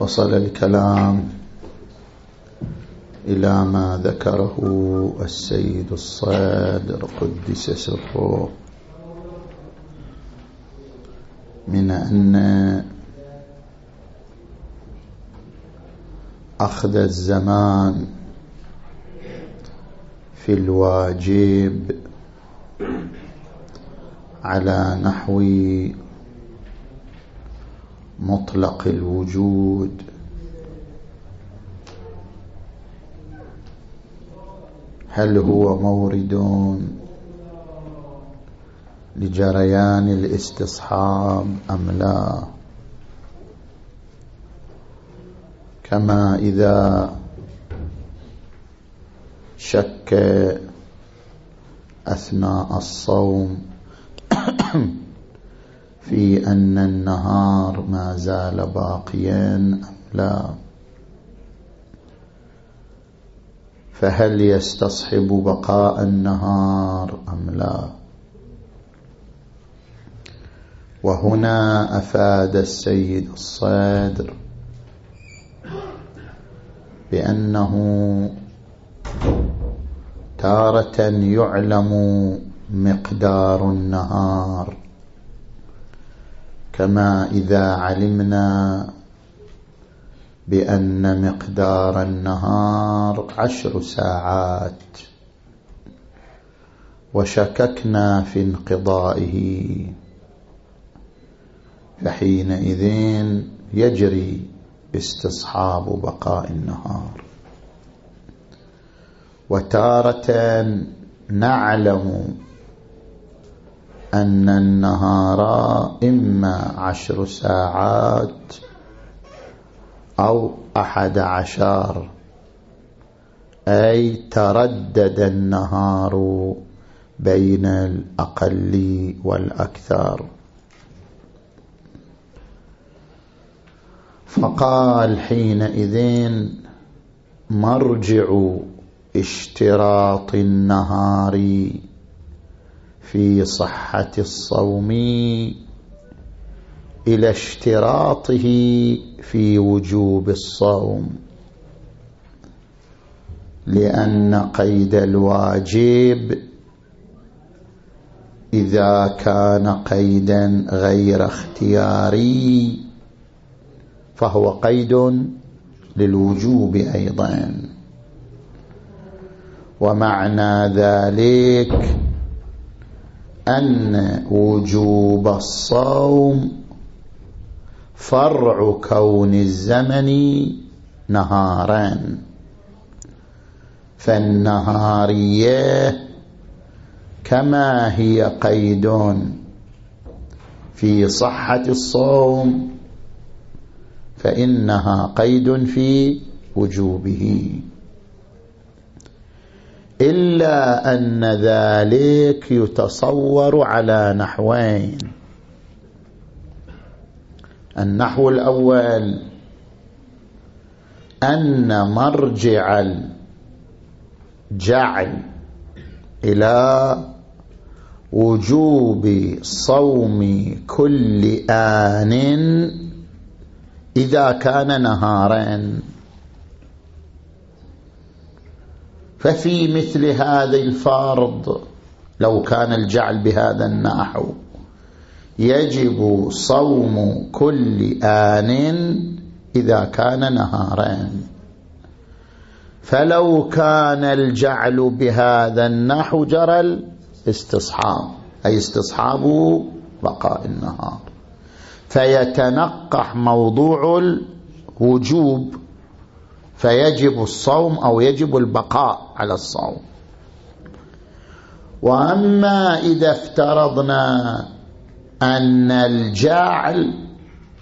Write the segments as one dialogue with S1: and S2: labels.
S1: وصل الكلام إلى ما ذكره السيد الصادر قدس سره. من أن أخذ الزمان في الواجب على نحو مطلق الوجود. هل هو مورد لجريان الاستصحاب أم لا؟ كما إذا شك أثناء الصوم في أن النهار ما زال باقيا أم لا؟ فهل يستصحب بقاء النهار أم لا؟ وهنا أفاد السيد الصدر بأنه تارة يعلم مقدار النهار. كما إذا علمنا بأن مقدار النهار عشر ساعات وشككنا في انقضائه فحينئذ يجري استصحاب بقاء النهار. وتارة نعلم أن النهار إما عشر ساعات أو أحد عشر. أي تردد النهار بين الأقل والأكثر. فقال حينئذ مرجع اشتراط النهار في صحة الصوم إلى اشتراطه في وجوب الصوم. لأن قيد الواجب إذا كان قيدا غير اختياري فهو قيد للوجوب أيضا. ومعنى ذلك أن وجوب الصوم فرع كون الزمن نهارا فالنهارية كما هي قيد في صحة الصوم فإنها قيد في وجوبه. إلا أن ذلك يتصور على نحوين. النحو الأول أن مرجع الجعل إلى وجوب صوم كل آن إذا كان نهارا ففي مثل هذا الفرض لو كان الجعل بهذا النحو يجب صوم كل آن إذا كان نهارا فلو كان الجعل بهذا النحو جرى الاستصحاب أي استصحاب بقاء النهار. فيتنقح موضوع الوجوب فيجب الصوم أو يجب البقاء على الصوم. وأما إذا افترضنا أن الجعل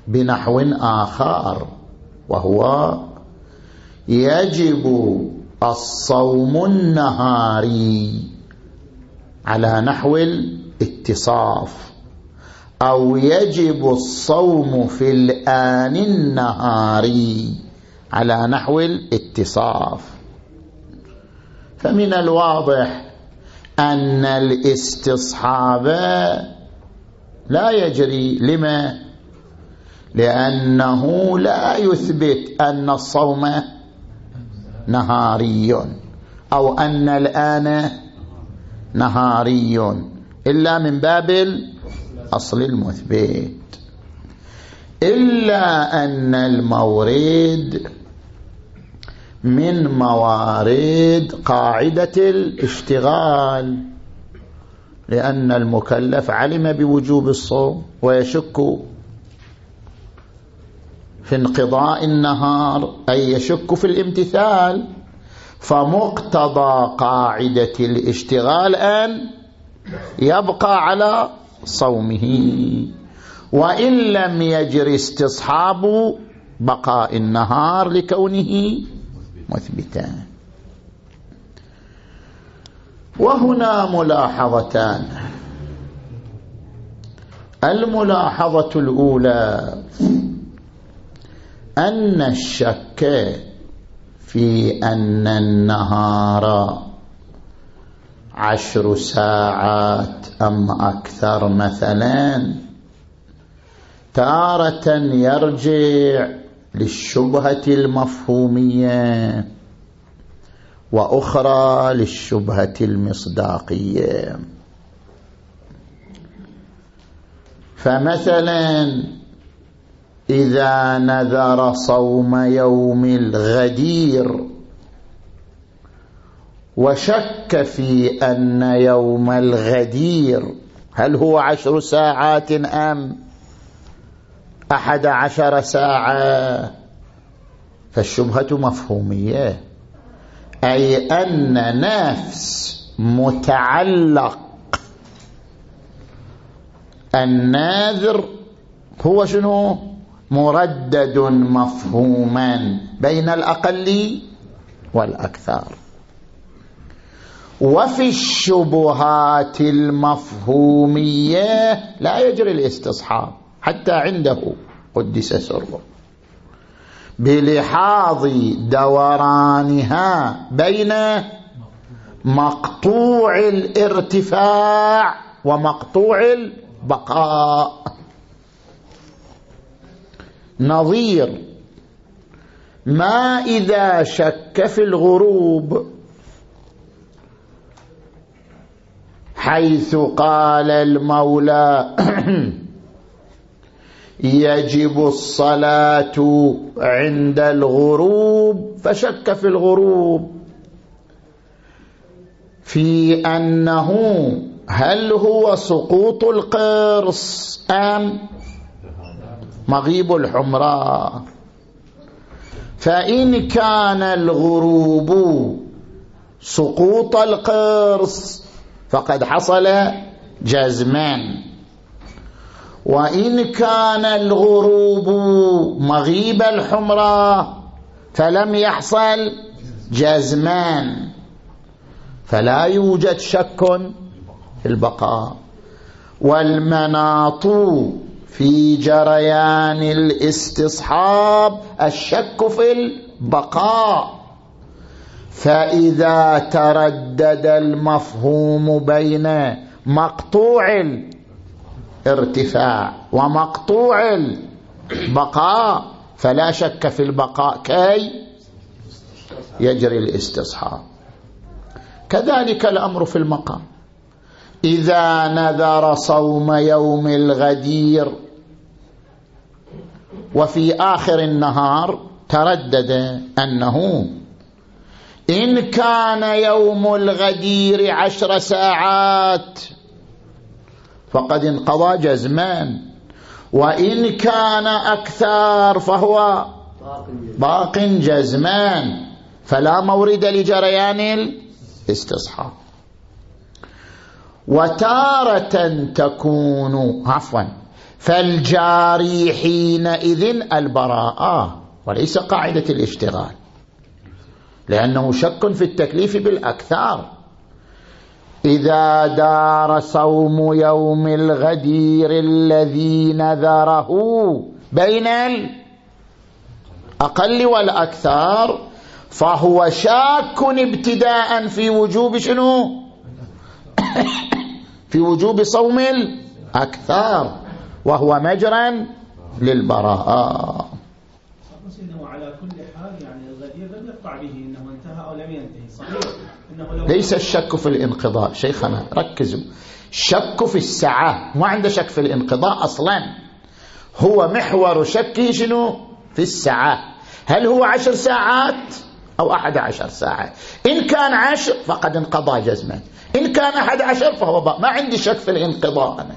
S1: بنحو آخر وهو يجب الصوم النهاري على نحو الاتصاف أو يجب الصوم في الآن النهاري على نحو الاتصاف. فمن الواضح أن الاستصحاب لا يجري لما؟ لأنه لا يثبت أن الصوم نهاري أو أن الآن نهاري إلا من باب الأصل المثبت. إلا أن المورد من موارد قاعدة الاشتغال لأن المكلف علم بوجوب الصوم ويشك في انقضاء النهار أي يشك في الامتثال. فمقتضى قاعدة الاشتغال أن يبقى على صومه. وإن لم يجر استصحاب بقاء النهار لكونه مثبتا وهنا ملاحظتان. الملاحظة الأولى أن الشك في أن النهار عشر ساعات أم أكثر مثلا تارة يرجع للشبهة المفهومية وأخرى للشبهة المصداقية. فمثلا إذا نذر صوم يوم الغدير وشك في أن يوم الغدير هل هو عشر ساعات أم؟ أحد عشر ساعة. فالشبهة مفهومية. أي أن نفس متعلق. الناذر هو شنو؟ مردد مفهوما بين الأقل والأكثر. وفي الشبهات المفهومية لا يجري الاستصحاب. حتى عنده قدس سره. بلحاظ دورانها بين مقطوع الارتفاع ومقطوع البقاء. نظير ما إذا شك في الغروب حيث قال المولى يجب الصلاة عند الغروب فشك في الغروب. في أنه هل هو سقوط القرص أم مغيب الحمراء؟ فإن كان الغروب سقوط القرص فقد حصل جزمان وإن كان الغروب مغيب الحمراء فلم يحصل جزمان فلا يوجد شك في البقاء والمناط في جريان الاستصحاب الشك في البقاء فإذا تردد المفهوم بين مقطوع الارتفاع ومقطوع البقاء فلا شك في البقاء كي يجري الاستصحاب. كذلك الأمر في المقام. إذا نذر صوم يوم الغدير وفي آخر النهار تردد أنه إن كان يوم الغدير عشر ساعات فقد انقضى جزمان. وإن كان أكثر فهو باق جزمان. فلا مورد لجريان الاستصحاب. وتارة تكون عفوا فالجاري حينئذ البراءة وليس قاعدة الاشتغال لأنه شك في التكليف بالأكثار. إذا دار صوم يوم الغدير الذي نذره بين الأقل والأكثر فهو شاك ابتداء في وجوب شنو؟ في وجوب صوم الأكثر وهو مجرا للبراءة.
S2: على كل حال يعني الغدير لم يقطع به إنه انتهى أو لم ينتهي صحيح؟
S1: ليس الشك في الانقضاء. شيخنا ركزوا. شك في الساعة ما عنده شك في الانقضاء أصلا. هو محور شكه شنو؟ في الساعة هل هو عشر ساعات أو أحد عشر ساعة إن كان عشر فقد انقضى جزما. إن كان أحد عشر فهو بقى. ما عندي شك في الانقضاء أنا.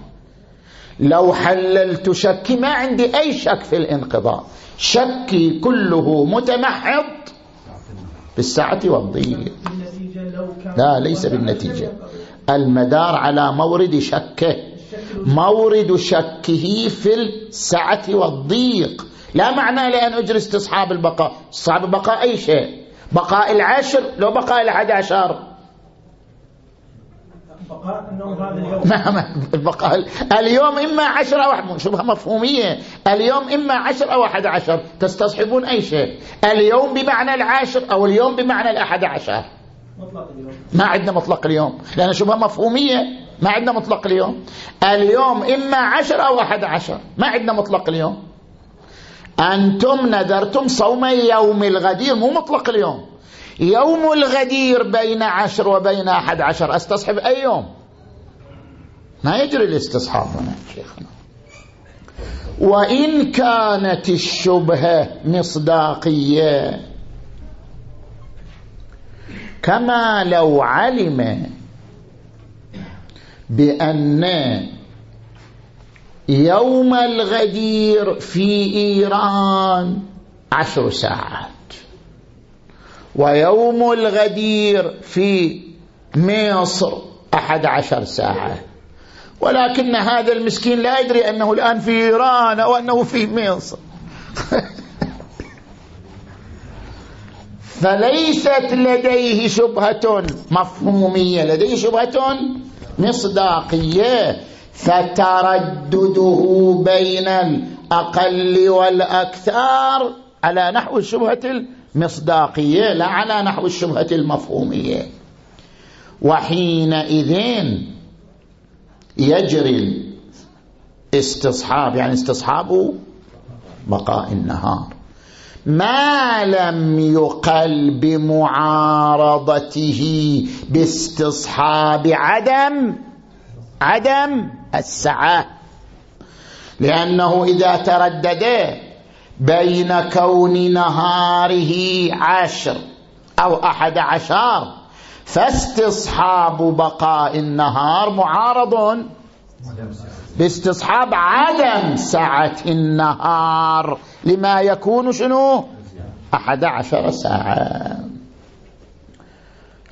S1: لو حللت شكي ما عندي أي شك في الانقضاء. شكي كله متمحض بالسعة والضيق. لا ليس بالنتيجة. المدار على مورد شكه. مورد شكه في السعة والضيق. لا معنى لأن أجري استصحاب البقاء. استصحاب البقاء أي شيء؟ بقاء العشر لو بقاء الأحد عشر. نعم. البقاء اليوم إما عشر أو شبهة مفهومية. اليوم إما عشر أو أحد عشر. تستصحبون أي شيء. اليوم بمعنى العاشر أو اليوم بمعنى الأحد عشر. مطلق اليوم. ما عندنا مطلق اليوم. لأن شبهة مفهومية. ما عندنا مطلق اليوم. اليوم إما عشر أو أحد عشر. ما عندنا مطلق اليوم. أنتم نذرتم صوم يوم الغدير. مو مطلق اليوم. يوم الغدير بين عشر وبين أحد عشر. أستصحب أي يوم؟ ما يجري الاستصحاب هنا شيخنا. وإن كانت الشبهة مصداقية كما لو علم بأن يوم الغدير في إيران عشر ساعات. ويوم الغدير في مصر أحد عشر ساعة. ولكن هذا المسكين لا يدري أنه الآن في إيران أو أنه في مصر. فليست لديه شبهة مفهومية. لديه شبهة مصداقية. فتردده بين الأقل والأكثر على نحو الشبهة المصداقية لا على نحو الشبهة المفهومية. وحينئذ يجري الاستصحاب يعني استصحاب بقاء النهار. ما لم يقل بمعارضته باستصحاب عدم عدم السعة. لأنه إذا تردد بين كون نهاره عشر أو أحد عشر. فاستصحاب بقاء النهار معارض. باستصحاب عدم سعة النهار. لما يكون شنو؟ أحد عشر ساعة.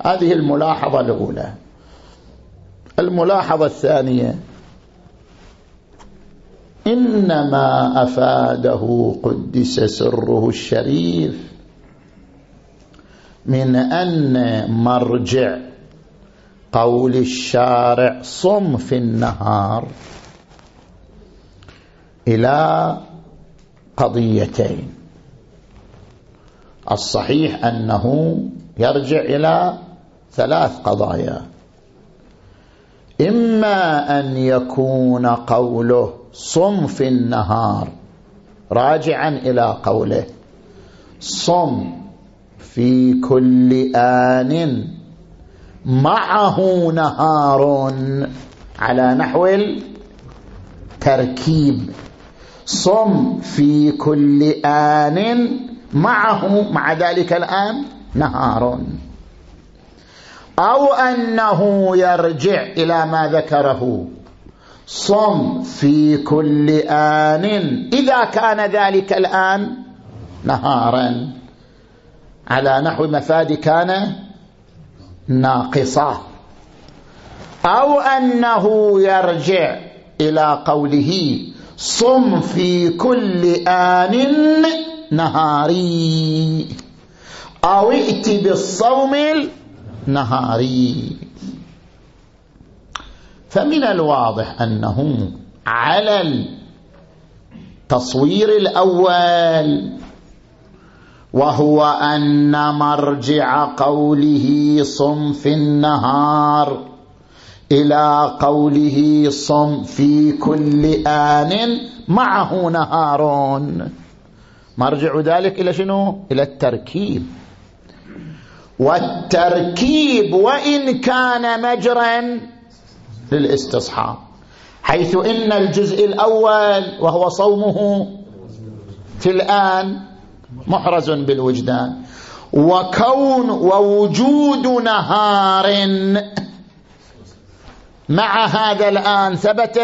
S1: هذه الملاحظة الأولى. الملاحظة الثانية. إنما أفاده قدس سره الشريف من أن مرجع قول الشارع صم في النهار إلى قضيتين. الصحيح أنه يرجع إلى ثلاث قضايا. إما أن يكون قوله صم في النهار. راجعا إلى قوله. صم في كل آن. معه نهار على نحو التركيب. صم في كل آن. معه مع ذلك الآن نهار. أو أنه يرجع إلى ما ذكره. صم في كل آن. إذا كان ذلك الآن نهارا. على نحو مفاد كان ناقصة. أو أنه يرجع إلى قوله صم في كل آن نهاري. أو ائت بالصوم النهاري. فمن الواضح أنه على التصوير الأول وهو أن مرجع قوله صم في النهار إلى قوله صم في كل آن معه نهار مرجع ذلك إلى شنو؟ إلى التركيب والتركيب وإن كان مجرا للاستصحاب حيث إن الجزء الأول وهو صومه في الآن محرز بالوجدان وكون ووجود نهار مع هذا الآن ثبت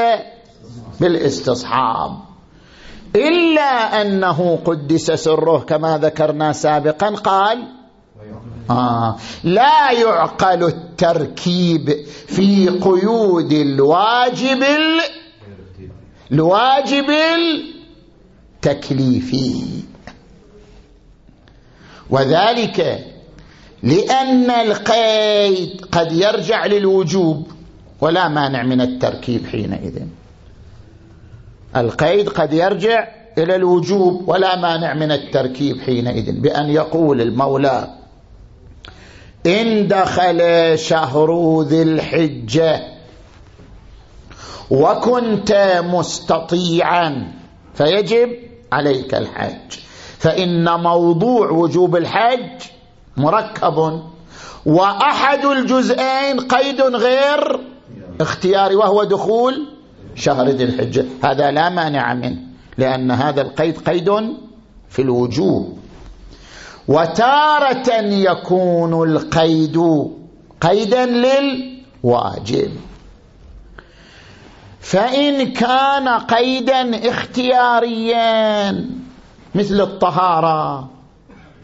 S1: بالاستصحاب. إلا أنه قدس سره كما ذكرنا سابقا قال آه. لا يعقل التركيب في قيود الواجب الواجب التكليفي وذلك لأن القيد قد يرجع للوجوب ولا مانع من التركيب حينئذ. القيد قد يرجع إلى الوجوب ولا مانع من التركيب حينئذ بأن يقول المولى إن دخل شهر ذي الحجة وكنت مستطيعا فيجب عليك الحج. فإن موضوع وجوب الحج مركب. وأحد الجزئين قيد غير اختياري وهو دخول شهر ذي الحجة. هذا لا مانع منه لأن هذا القيد قيد في الوجوب. وتارة يكون القيد. قيدا للواجب. فإن كان قيدا اختياريا مثل الطهارة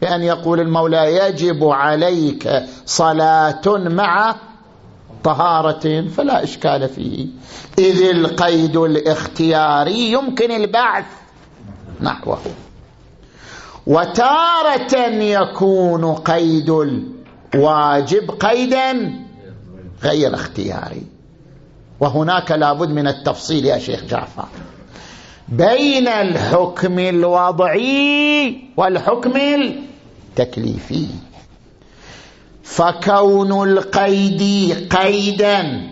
S1: بأن يقول المولى يجب عليك صلاة مع طهارة فلا إشكال فيه. إذ القيد الاختياري يمكن البعث نحوه. وتارة يكون قيد الواجب قيدا غير اختياري. وهناك لابد من التفصيل يا شيخ جعفر. بين الحكم الوضعي والحكم التكليفي. فكون القيد قيدا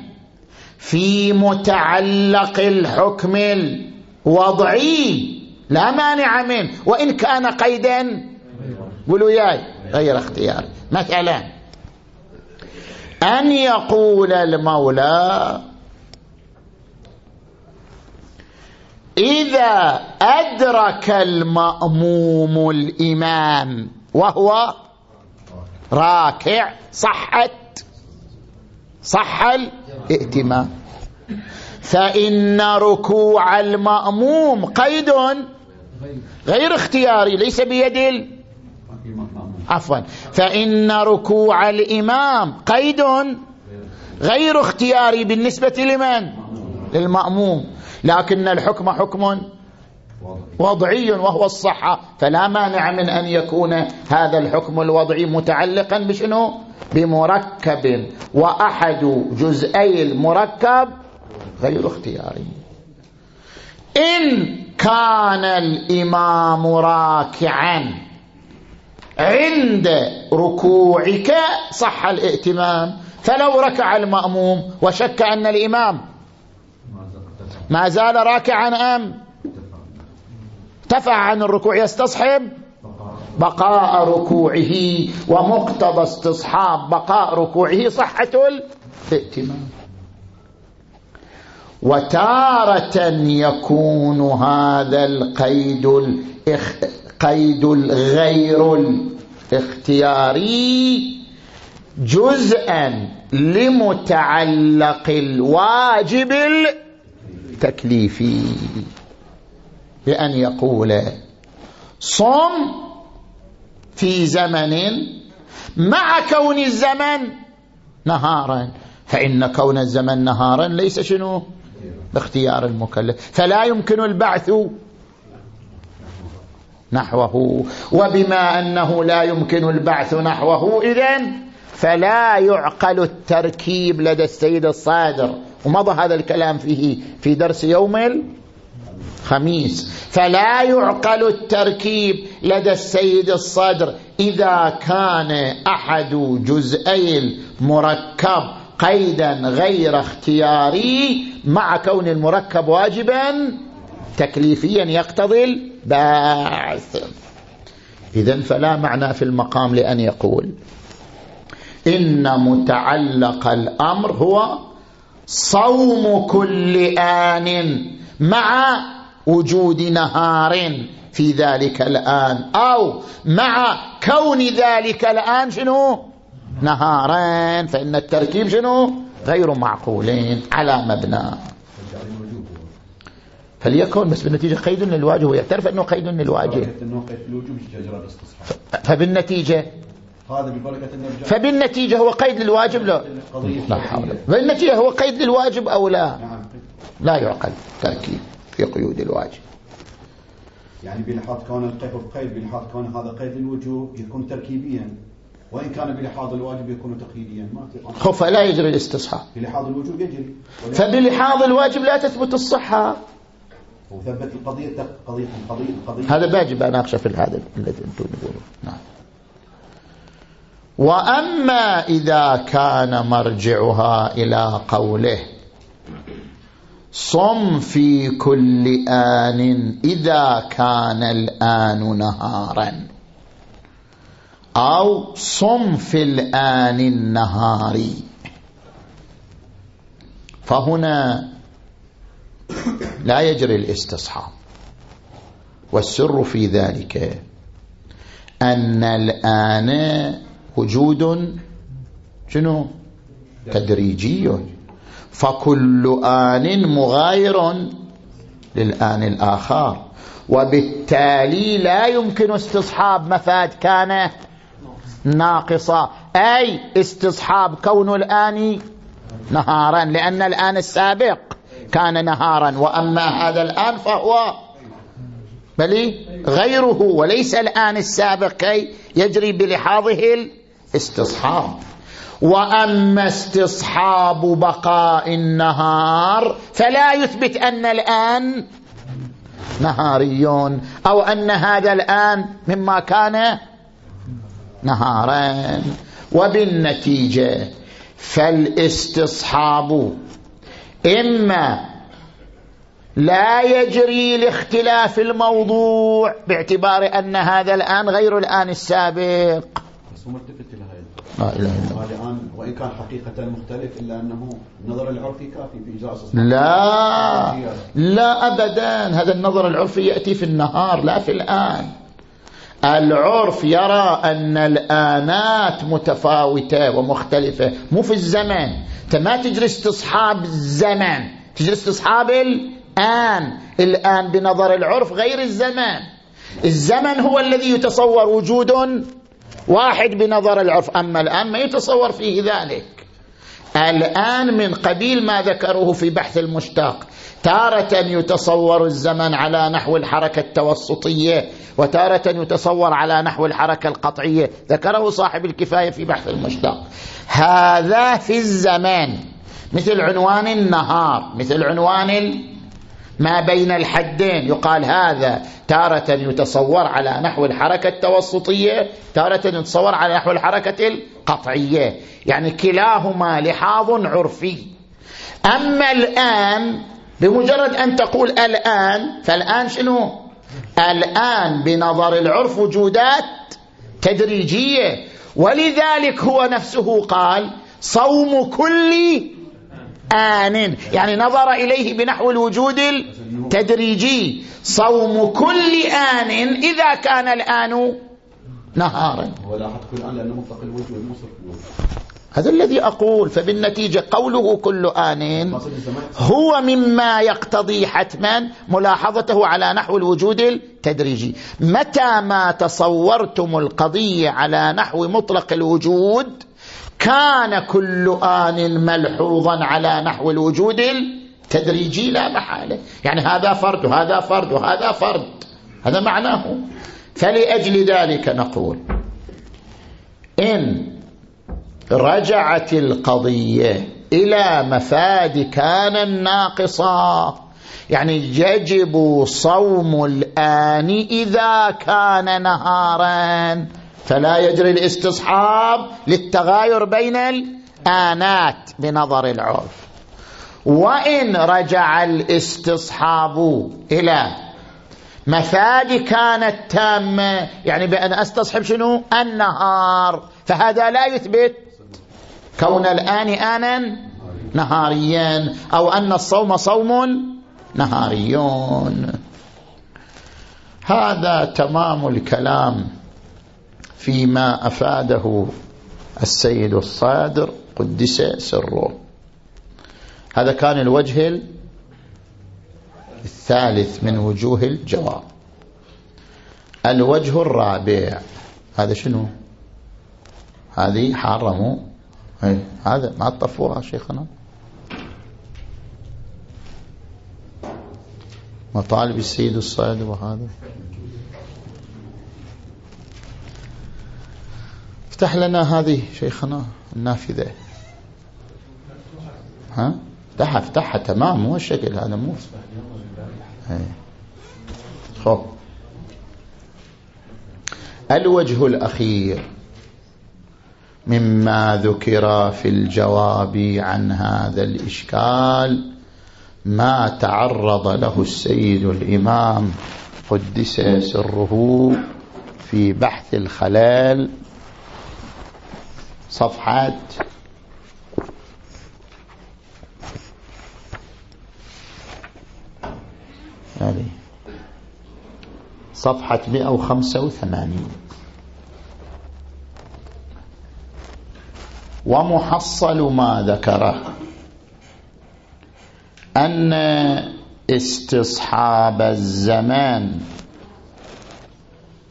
S1: في متعلق الحكم الوضعي لا مانع منه وإن كان قيدا قولوا ياي غير اختيار مثلا أن يقول المولى إذا أدرك المأموم الإمام وهو راكع صحت صح الائتمام. فإن ركوع المأموم قيد غير اختياري ليس بيد عفوا. فإن ركوع الإمام قيد غير اختياري بالنسبة لمن؟ للمأموم. لكن الحكم حكم وضعي وهو الصحة. فلا مانع من أن يكون هذا الحكم الوضعي متعلقا بشنو؟ بمركب. وأحد جزئي المركب غير اختياري. إن كان الإمام راكعا عند ركوعك صح الائتمام فلو ركع المأموم وشك أن الإمام ما زال راكعا أم؟ ارتفع عن الركوع يستصحب؟ بقاء ركوعه ومقتضى استصحاب بقاء ركوعه صحة الائتمام. وتارة يكون هذا القيد قيد الغير الاختياري جزءا لمتعلق الواجب التكليفي. بأن يقول صم في زمن مع كون الزمن نهارا. فإن كون الزمن نهارا ليس شنو؟ باختيار المكلف. فلا يمكن البعث نحوه. وبما أنه لا يمكن البعث نحوه إذن فلا يعقل التركيب لدى السيد الصادر. ومضى هذا الكلام فيه في درس يوم الخميس. فلا يعقل التركيب لدى السيد الصدر إذا كان أحد جزئي المركب قيدا غير اختياري مع كون المركب واجبا تكليفيا يقتضي البعث إذا فلا معنى في المقام لأن يقول إن متعلق الأمر هو صوم كل آن مع وجود نهار في ذلك الآن أو مع كون ذلك الآن شنو؟ نهارين فإن التركيب شنو؟ غير معقولين على مبنى. فليكن بس بالنتيجة قيد للواجب ويعترف أنه قيد للواجب فبالنتيجة؟ فبالنتيجة هو قيد للواجب لا؟ لا حول. بالنتيجة هو قيد للواجب أو لا؟ نعم. لا يعقل تركيب في قيود الواجب.
S3: يعني بلحاظ كون القيد قيد بلحاظ كون هذا قيد للوجوب يكون تركيبيا. وإن كان بلحاظ الواجب يكون تقييديا. ما
S1: لا يجري الاستصحاب.
S3: بلحاظ الوجوب يجري.
S1: فبلحاظ الواجب لا تثبت الصحة.
S3: وثبت القضية قضية قضية قضية.
S1: هذا باجب أناقشه في هذا الذي أنتم تقولون. نعم. وأما إذا كان مرجعها إلى قوله صم في كل آن إذا كان الآن نهارا. أو صم في الآن النهاري فهنا لا يجري الاستصحاب. والسر في ذلك أن الآن وجود شنو؟ تدريجي. فكل آن مغاير للآن الآخر. وبالتالي لا يمكن استصحاب مفاد كان ناقصة. أي استصحاب كون الآن نهارا لأن الآن السابق كان نهارا وأما هذا الآن فهو بل غيره وليس الآن السابق كي يجري بلحاظه الاستصحاب. وأما استصحاب بقاء النهار فلا يثبت أن الآن نهاريون أو أن هذا الآن مما كان نهارا وبالنتيجة فالاستصحاب. إما لا يجري لاختلاف الموضوع باعتبار أن هذا الآن غير الآن السابق. بس ملتفت إلى
S3: لا إله إلا الله وإن كان حقيقة مختلف إلا أنه النظر العرفي كافي في
S1: لا لا أبدا. هذا النظر العرفي يأتي في النهار لا في الآن. العرف يرى أن الآنات متفاوتة ومختلفة. مو في الزمن. أنت ما تجري استصحاب الزمن. تجري استصحاب الآن. الآن بنظر العرف غير الزمان الزمن هو الذي يتصور وجود واحد بنظر العرف. أما الآن ما يتصور فيه ذلك. الآن من قبيل ما ذكروه في بحث المشتاق تارة يتصور الزمن على نحو الحركة التوسطية وتارة يتصور على نحو الحركة القطعية. ذكره صاحب الكفاية في بحث المشتاق. هذا في الزمان مثل عنوان النهار مثل عنوان ما بين الحدين. يقال هذا تارة يتصور على نحو الحركة التوسطية تارة يتصور على نحو الحركة القطعية. يعني كلاهما لحاظ عرفي. أما الآن بمجرد أن تقول الآن فالآن شنو؟ الآن بنظر العرف وجودات تدريجية. ولذلك هو نفسه قال صوم كل آن. يعني نظر إليه بنحو الوجود التدريجي. صوم كل آن. إذا كان الآن نهارا.
S3: ولا حتى كل آن لأنه مطلق الوجود الوجود.
S1: هذا الذي أقول فبالنتيجة قوله كل آن. هو مما يقتضي حتما ملاحظته على نحو الوجود التدريجي. متى ما تصورتم القضية على نحو مطلق الوجود كان كل آن ملحوظا على نحو الوجود التدريجي لا محالة. يعني هذا فرد وهذا فرد وهذا فرد. هذا معناه. فلأجل ذلك نقول إن رجعت القضية إلى مفاد كان الناقصة. يعني يجب صوم الآن إذا كان نهارا. فلا يجري الاستصحاب للتغاير بين الآنات بنظر العرف. وإن رجع الاستصحاب إلى مفاد كانت تامة يعني بأن أستصحب شنو؟ النهار. فهذا لا يثبت كون الآن آنا نهاريا أو أن الصوم صوم نهاريون. هذا تمام الكلام فيما أفاده السيد الصادر قدس سره. هذا كان الوجه الثالث من وجوه الجواب. الوجه الرابع هذا شنو؟ هذه حرموا هذا ما طفوها شيخنا. مطالب السيد الصادر وهذا. افتح لنا هذه شيخنا النافذة. ها؟ افتحها افتحها تمام مو الشكل هذا مو. خب الوجه الأخير. مما ذكر في الجواب عن هذا الإشكال. ما تعرض له السيد الإمام قدس سره في بحث الخلال. صفحة يعني صفحة 185 ومحصل ما ذكره. أن استصحاب الزمان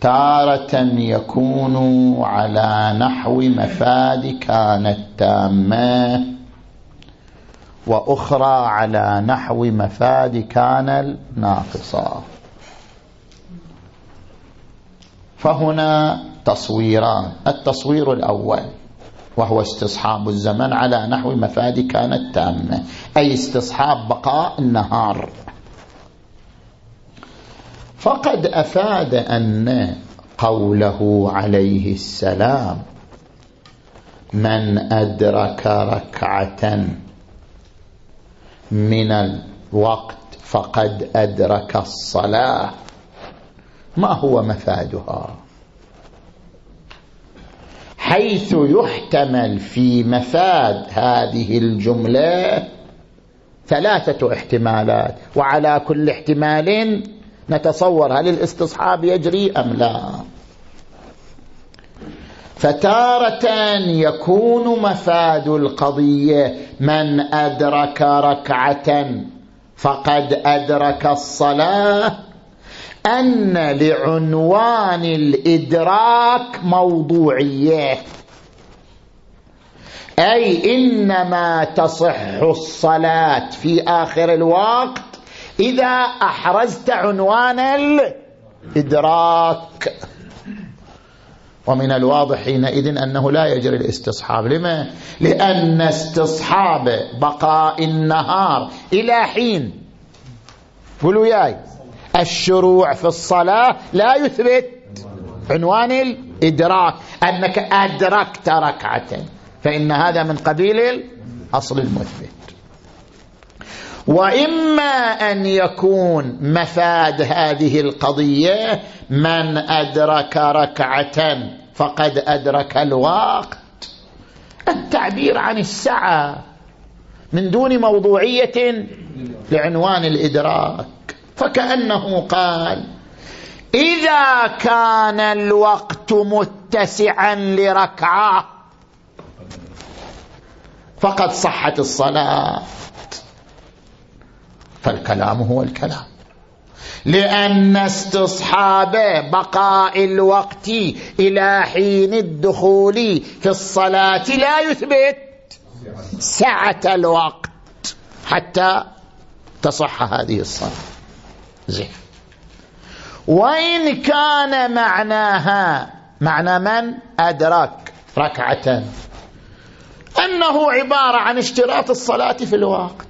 S1: تارة يكون على نحو مفاد كانت تامة وأخرى على نحو مفاد كان الناقصة فهنا تصويران. التصوير الأول. وهو استصحاب الزمن على نحو مفاد كانت تامة أي استصحاب بقاء النهار. فقد أفاد أن قوله عليه السلام من أدرك ركعة من الوقت فقد أدرك الصلاة. ما هو مفادها؟ حيث يحتمل في مفاد هذه الجملة ثلاثة احتمالات وعلى كل احتمال نتصور هل الاستصحاب يجري أم لا. فتارة يكون مفاد القضية من أدرك ركعة فقد أدرك الصلاة أن لعنوان الإدراك موضوعية. أي إنما تصح الصلاة في آخر الوقت إذا أحرزت عنوان الإدراك. ومن الواضح حينئذ أنه لا يجري الاستصحاب. لما؟ لأن استصحاب بقاء النهار إلى حين. قولوا ياي. الشروع في الصلاة لا يثبت عنوان الإدراك أنك أدركت ركعة فإن هذا من قبيل الأصل المثبت. وإما أن يكون مفاد هذه القضية من أدرك ركعة فقد أدرك الوقت. التعبير عن السعة من دون موضوعية لعنوان الإدراك. فكأنه قال إذا كان الوقت متسعا لركعة فقد صحت الصلاة. فالكلام هو الكلام. لأن استصحاب بقاء الوقت إلى حين الدخول في الصلاة لا يثبت سعة الوقت حتى تصح هذه الصلاة. زين. وإن كان معناها معنى من؟ أدرك ركعة. أنه عبارة عن اشتراط الصلاة في الوقت.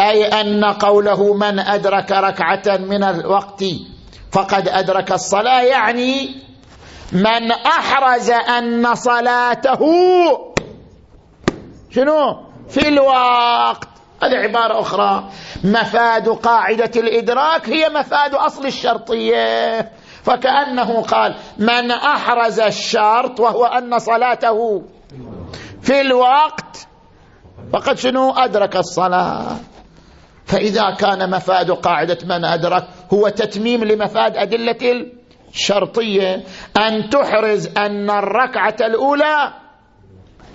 S1: أي أن قوله من أدرك ركعة من الوقت فقد أدرك الصلاة يعني من أحرز أن صلاته. شنو؟ في الوقت. هذه عبارة أخرى. مفاد قاعدة الإدراك هي مفاد أصل الشرطية. فكأنه قال من أحرز الشرط وهو أن صلاته في الوقت فقد شنو؟ أدرك الصلاة. فإذا كان مفاد قاعدة من أدرك هو تتميم لمفاد أدلة الشرطية. أن تحرز أن الركعة الأولى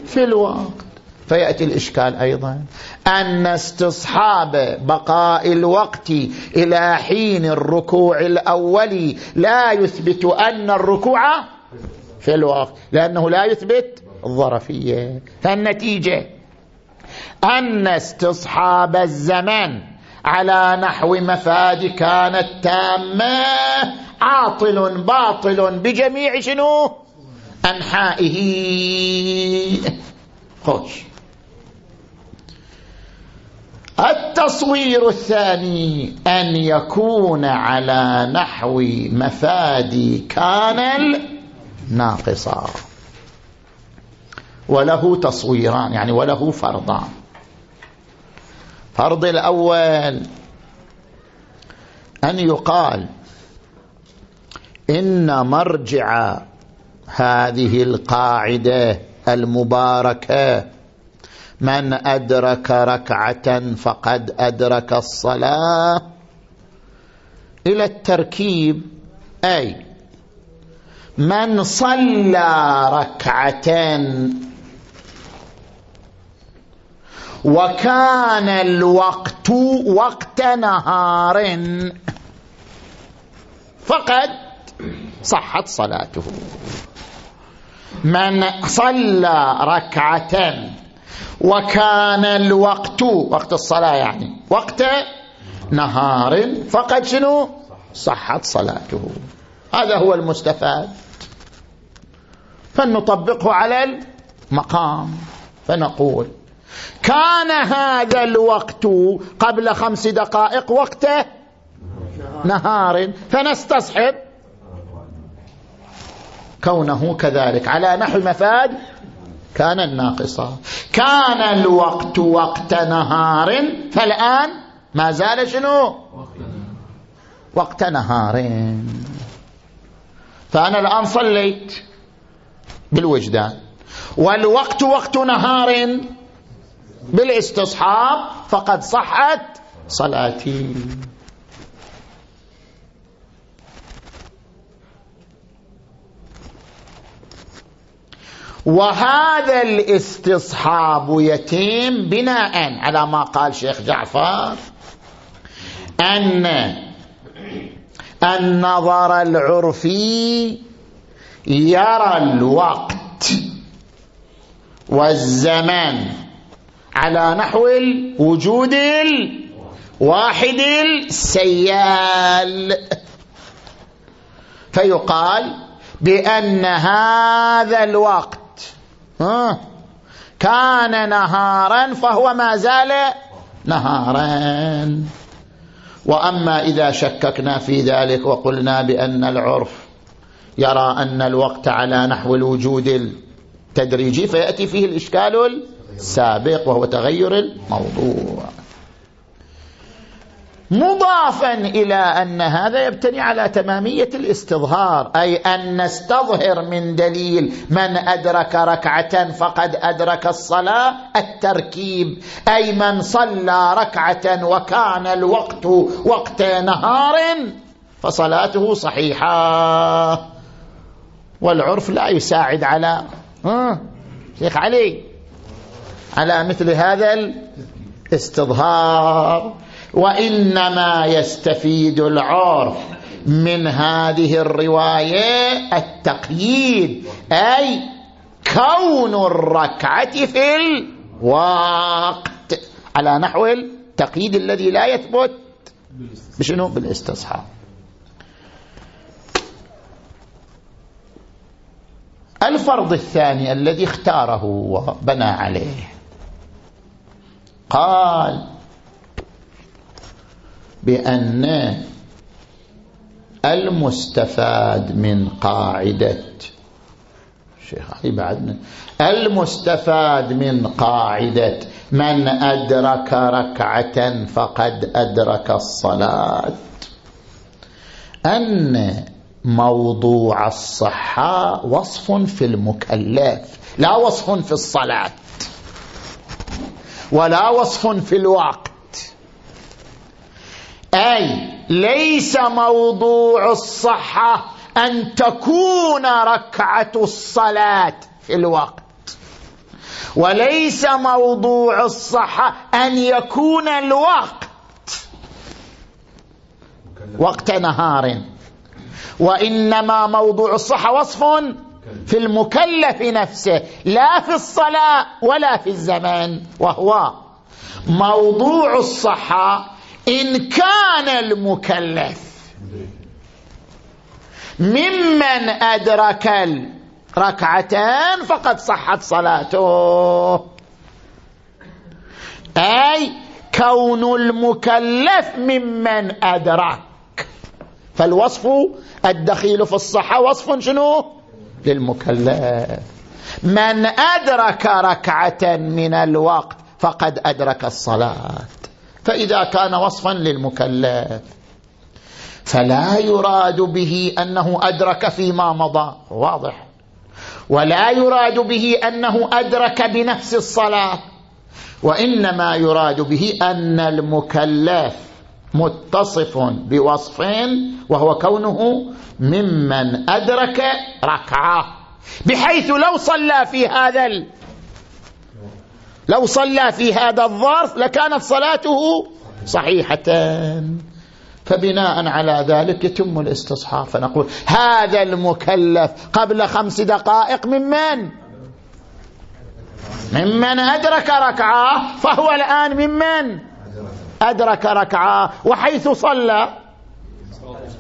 S1: في الوقت. فيأتي الإشكال أيضا. أن استصحاب بقاء الوقت إلى حين الركوع الأول لا يثبت أن الركوع في الوقت لأنه لا يثبت الظرفية فالنتيجة أن استصحاب الزمان على نحو مفاد كانت تامة عاطل باطل بجميع شنو؟ أنحائه. خوش. التصوير الثاني أن يكون على نحو مفاد كان الناقصة وله تصويران يعني وله فرضان. فرض الأول أن يقال إن مرجع هذه القاعدة المباركة من أدرك ركعة فقد أدرك الصلاة. إلى التركيب أي من صلى ركعتين وكان الوقت وقت نهار فقد صحت صلاته. من صلى ركعة وكان الوقت وقت الصلاة يعني وقت نهار. فقد شنو؟ صحت صلاته. هذا هو المستفاد. فلنطبقه على المقام. فنقول كان هذا الوقت قبل خمس دقائق وقت نهار. فنستصحب كونه كذلك. على نحو مفاد كان الناقصة. كان الوقت وقت نهار فالآن ما زال شنو؟ وقت نهار. فأنا الآن صليت بالوجدان. والوقت وقت نهار بالاستصحاب فقد صحت صلاتي. وهذا الاستصحاب يتم بناء على ما قال شيخ جعفر أن النظر العرفي يرى الوقت والزمان على نحو الوجود الواحد السيال. فيقال بأن هذا الوقت كان نهارا فهو ما زال نهارا. وأما إذا شككنا في ذلك وقلنا بأن العرف يرى أن الوقت على نحو الوجود التدريجي فيأتي فيه الإشكال السابق وهو تغير الموضوع. مضافا إلى أن هذا يبتني على تمامية الاستظهار أي أن نستظهر من دليل من أدرك ركعة فقد أدرك الصلاة التركيب أي من صلى ركعة وكان الوقت وقت نهار فصلاته صحيحة. والعرف لا يساعد على شيخ علي على مثل هذا الاستظهار. وإنما يستفيد العرف من هذه الرواية التقييد أي كون الركعة في الوقت على نحو التقييد الذي لا يثبت. بشنو؟ بالاستصحاب. الفرض الثاني الذي اختاره وبنى عليه. قال بأن المستفاد من قاعدة شيخ علي بعدنا المستفاد من قاعدة من أدرك ركعة فقد أدرك الصلاة. أن موضوع الصحة وصف في المكلف لا وصف في الصلاة ولا وصف في الوقت. أي ليس موضوع الصحة أن تكون ركعة الصلاة في الوقت. وليس موضوع الصحة أن يكون الوقت وقت نهار. وإنما موضوع الصحة وصف في المكلف نفسه لا في الصلاة ولا في الزمان وهو موضوع الصحة إن كان المكلف. ممن أدرك الركعتين فقد صحت صلاته. أي كون المكلف ممن أدرك. فالوصف الدخيل في الصحة وصف شنو؟ للمكلف. من أدرك ركعة من الوقت فقد أدرك الصلاة. فإذا كان وصفا للمكلف. فلا يراد به أنه أدرك فيما مضى. واضح. ولا يراد به أنه أدرك بنفس الصلاة. وإنما يراد به أن المكلف متصف بوصف وهو كونه ممن أدرك ركعة. بحيث لو صلى في هذا لو صلى في هذا الظرف لكانت صلاته صحيحة. فبناء على ذلك يتم الاستصحاب. فنقول هذا المكلف قبل خمس دقائق ممن ممن أدرك ركعة فهو الآن ممن أدرك ركعة وحيث صلى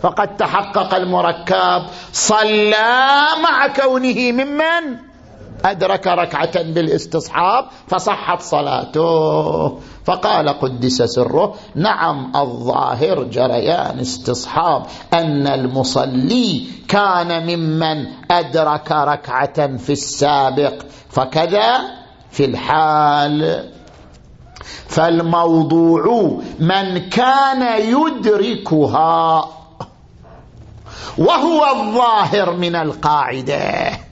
S1: فقد تحقق المركب. صلى مع كونه ممن أدرك ركعة بالاستصحاب فصحت صلاته. فقال قدس سره نعم الظاهر جريان استصحاب أن المصلي كان ممن أدرك ركعة في السابق فكذا في الحال. فالموضوع من كان يدركها وهو الظاهر من القاعدة.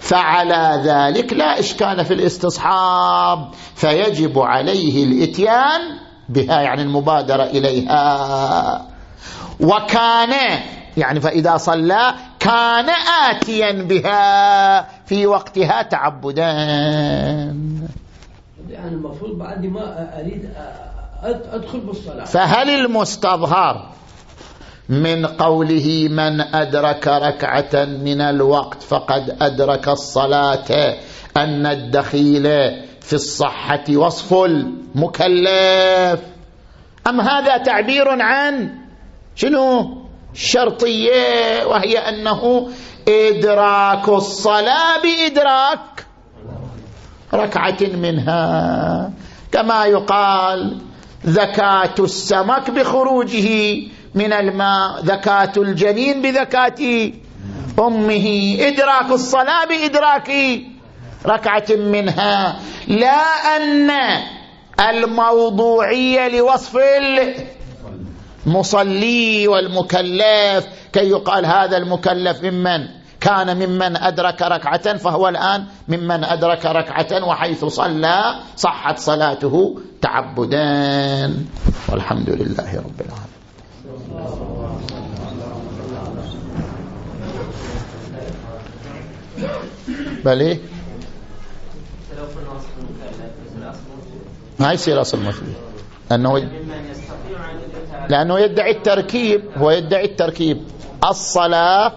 S1: فعلى ذلك لا إشكال في الاستصحاب فيجب عليه الإتيان بها يعني المبادرة إليها. وكان يعني فإذا صلى كان آتيا بها في وقتها تعبدا.
S4: يعني المفروض بعد ما أريد أدخل بالصلاة.
S1: فهل المستظهر من قوله من أدرك ركعة من الوقت فقد أدرك الصلاة أن الدخيل في الصحة وصف المكلف. أم هذا تعبير عن شنو؟ شرطية وهي أنه إدراك الصلاة بإدراك ركعة منها. كما يقال ذكاة السمك بخروجه من الماء ذكاة الجنين بذكاة أمه. إدراك الصلاة بإدراك ركعة منها. لا أن الموضوعية لوصف المصلي والمكلف. كي يقال هذا المكلف ممن كان ممن أدرك ركعة فهو الآن ممن أدرك ركعة وحيث صلى صحت صلاته تعبدان. والحمد لله رب العالمين. بلي ما يصير أصل مثلي لأنه يدعي التركيب هو يدعي التركيب. الصلاة